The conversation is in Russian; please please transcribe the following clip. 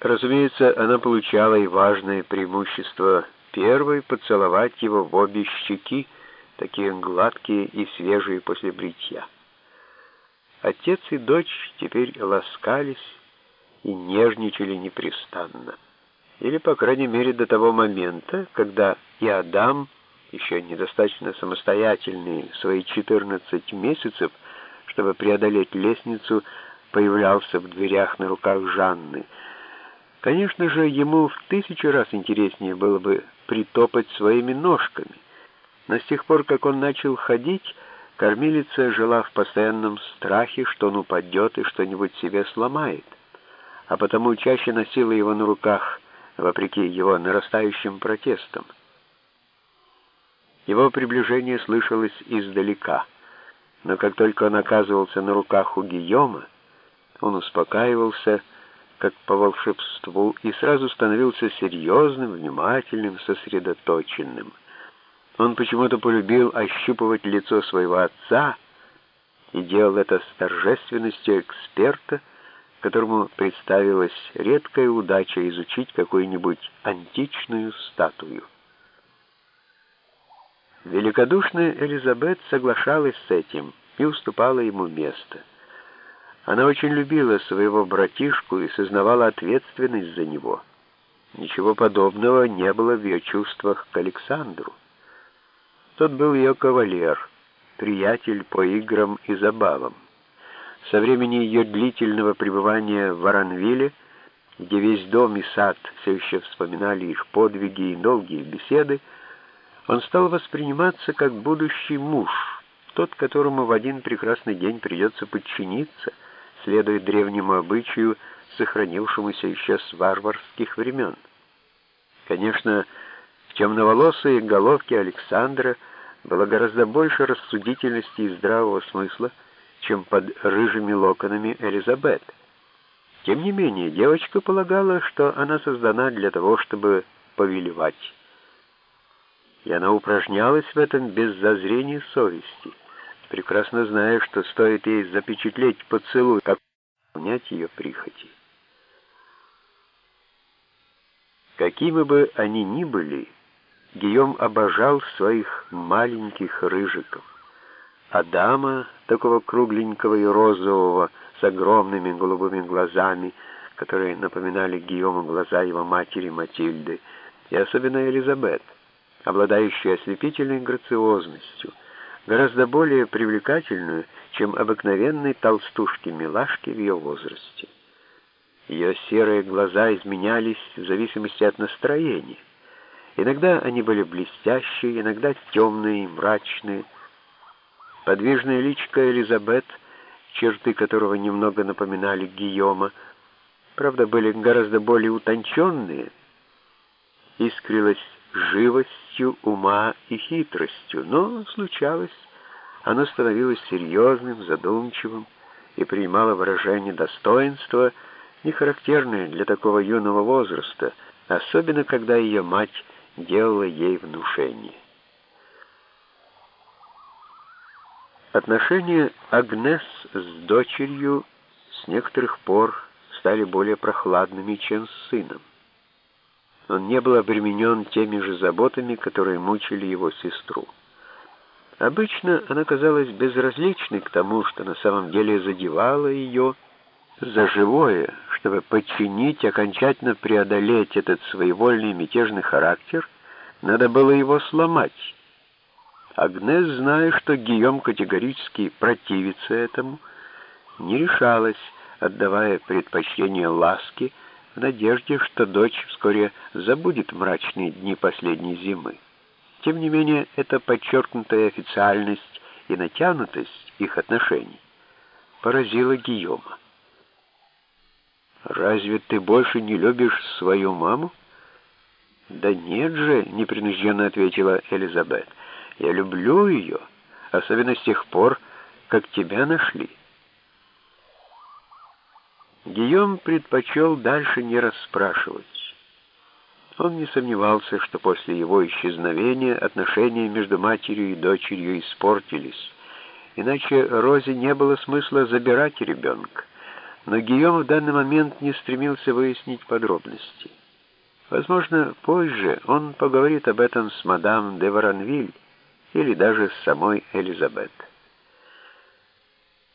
Разумеется, она получала и важное преимущество первой поцеловать его в обе щеки, такие гладкие и свежие после бритья. Отец и дочь теперь ласкались и нежничали непрестанно. Или, по крайней мере, до того момента, когда и Адам, еще недостаточно самостоятельный в свои 14 месяцев, чтобы преодолеть лестницу, появлялся в дверях на руках Жанны — Конечно же, ему в тысячу раз интереснее было бы притопать своими ножками. Но с тех пор, как он начал ходить, кормилица жила в постоянном страхе, что он упадет и что-нибудь себе сломает, а потому чаще носила его на руках, вопреки его нарастающим протестам. Его приближение слышалось издалека, но как только он оказывался на руках у Гийома, он успокаивался, как по волшебству, и сразу становился серьезным, внимательным, сосредоточенным. Он почему-то полюбил ощупывать лицо своего отца и делал это с торжественностью эксперта, которому представилась редкая удача изучить какую-нибудь античную статую. Великодушная Элизабет соглашалась с этим и уступала ему место — она очень любила своего братишку и сознавала ответственность за него. Ничего подобного не было в ее чувствах к Александру. Тот был ее кавалер, приятель по играм и забавам. Со времени ее длительного пребывания в Воронвилле, где весь дом и сад все еще вспоминали их подвиги и долгие беседы, он стал восприниматься как будущий муж, тот, которому в один прекрасный день придется подчиниться — следует древнему обычаю, сохранившемуся еще с варварских времен. Конечно, в темноволосой головке Александра было гораздо больше рассудительности и здравого смысла, чем под рыжими локонами Элизабет. Тем не менее, девочка полагала, что она создана для того, чтобы повелевать. И она упражнялась в этом без зазрения совести прекрасно зная, что стоит ей запечатлеть поцелуй, как понять ее прихоти. Какими бы они ни были, Гийом обожал своих маленьких рыжиков. Адама, такого кругленького и розового, с огромными голубыми глазами, которые напоминали Гийому глаза его матери Матильды, и особенно Элизабет, обладающую ослепительной грациозностью — гораздо более привлекательную, чем обыкновенной толстушки-милашки в ее возрасте. Ее серые глаза изменялись в зависимости от настроения. Иногда они были блестящие, иногда темные и мрачные. Подвижная личка Элизабет, черты которого немного напоминали Гийома, правда, были гораздо более утонченные, искрилась живостью ума и хитростью, но случалось, оно становилось серьезным, задумчивым и принимало выражение достоинства, не характерное для такого юного возраста, особенно когда ее мать делала ей внушение. Отношения Агнес с дочерью с некоторых пор стали более прохладными, чем с сыном. Он не был обременен теми же заботами, которые мучили его сестру. Обычно она казалась безразличной к тому, что на самом деле задевало ее за живое, чтобы подчинить, окончательно преодолеть этот своевольный мятежный характер, надо было его сломать. Агнес, зная, что Гийом категорически противится этому, не решалась, отдавая предпочтение ласке, надежде, что дочь вскоре забудет мрачные дни последней зимы. Тем не менее, эта подчеркнутая официальность и натянутость их отношений поразила Гийома. «Разве ты больше не любишь свою маму?» «Да нет же», — непринужденно ответила Элизабет. «Я люблю ее, особенно с тех пор, как тебя нашли». Гийом предпочел дальше не расспрашивать. Он не сомневался, что после его исчезновения отношения между матерью и дочерью испортились, иначе Розе не было смысла забирать ребенка. но Гийом в данный момент не стремился выяснить подробности. Возможно, позже он поговорит об этом с мадам де Воронвиль или даже с самой Элизабет.